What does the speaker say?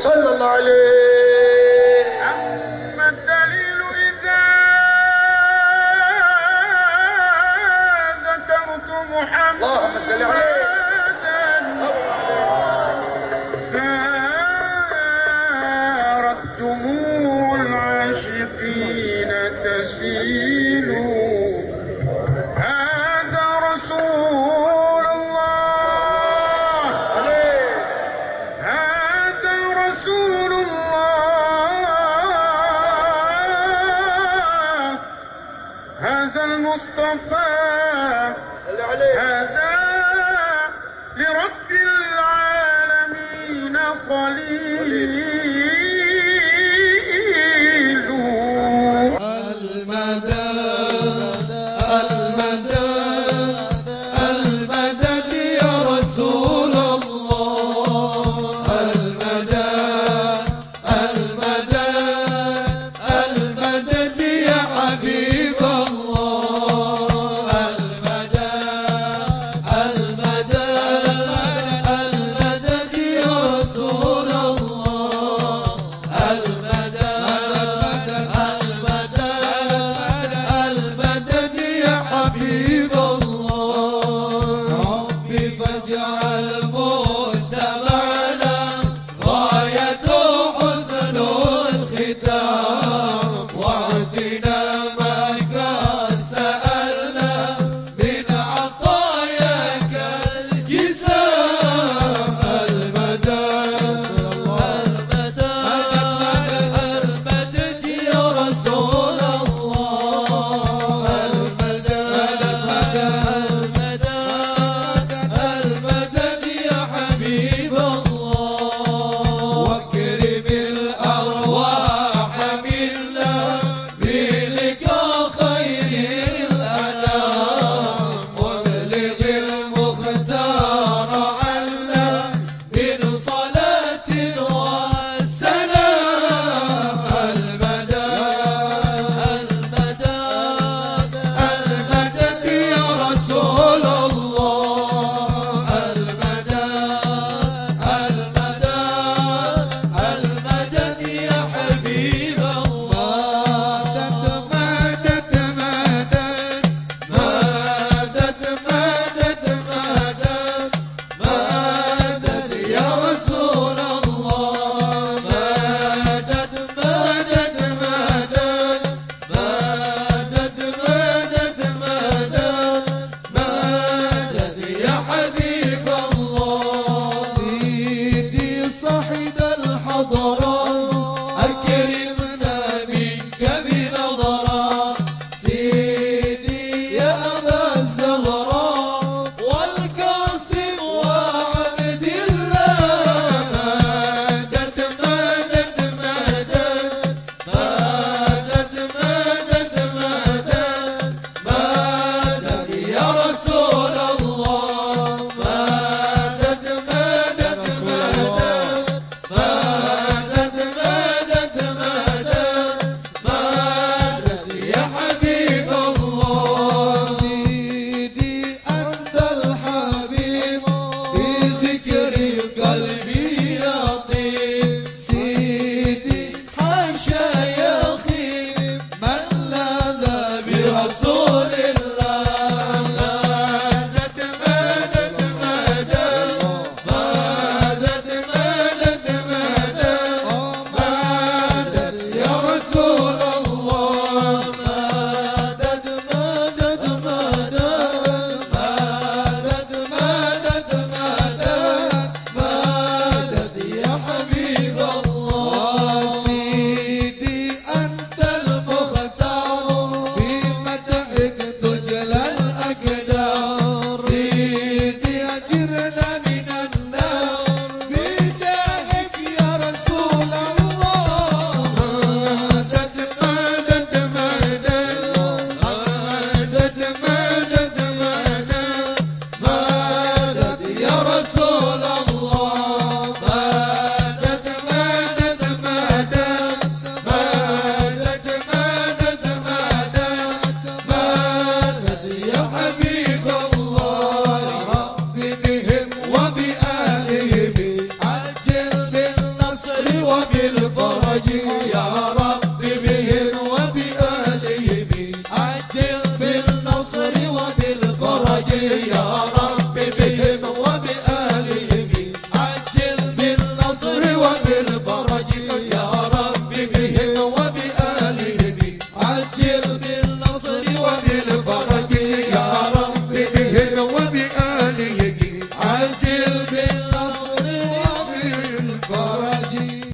山在哪里 المصطفى. هذا لرب العالمين خليل. المدد المدد المدد يا رسول